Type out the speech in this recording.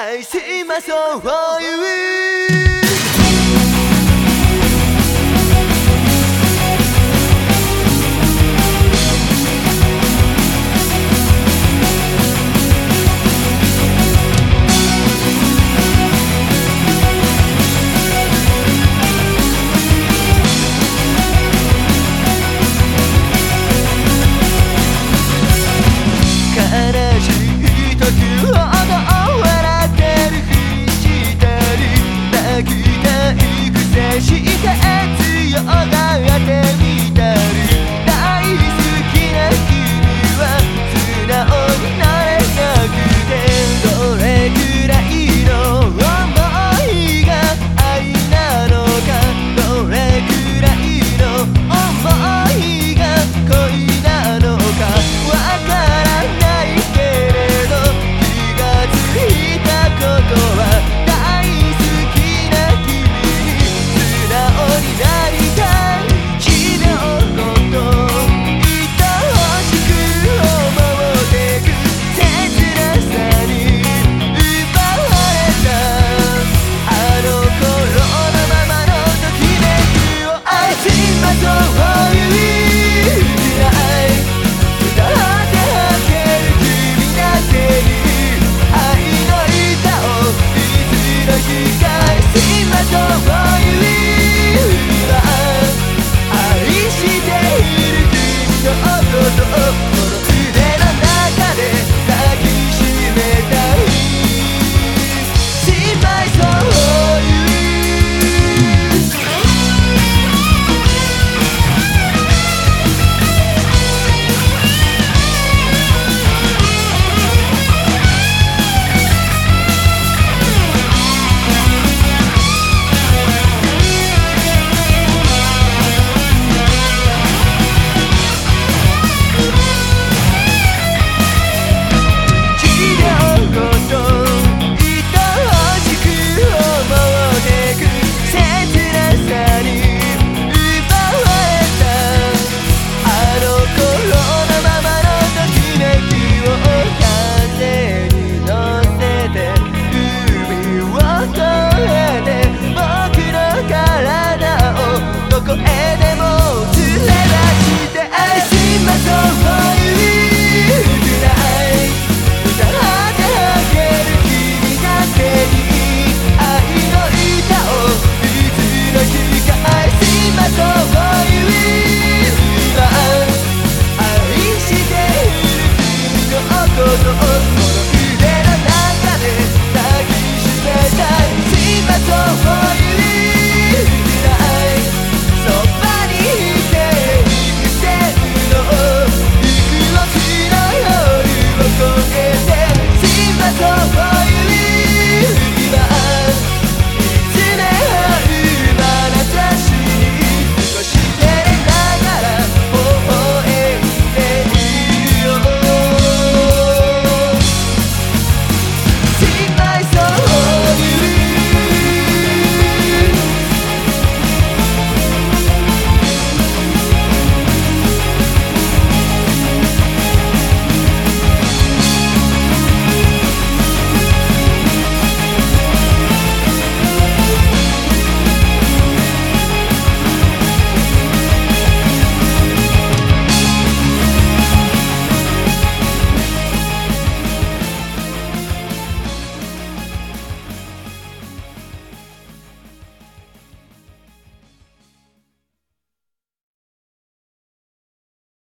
愛しましょう。